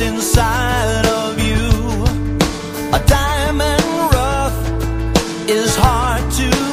inside of you. A diamond rough is hard to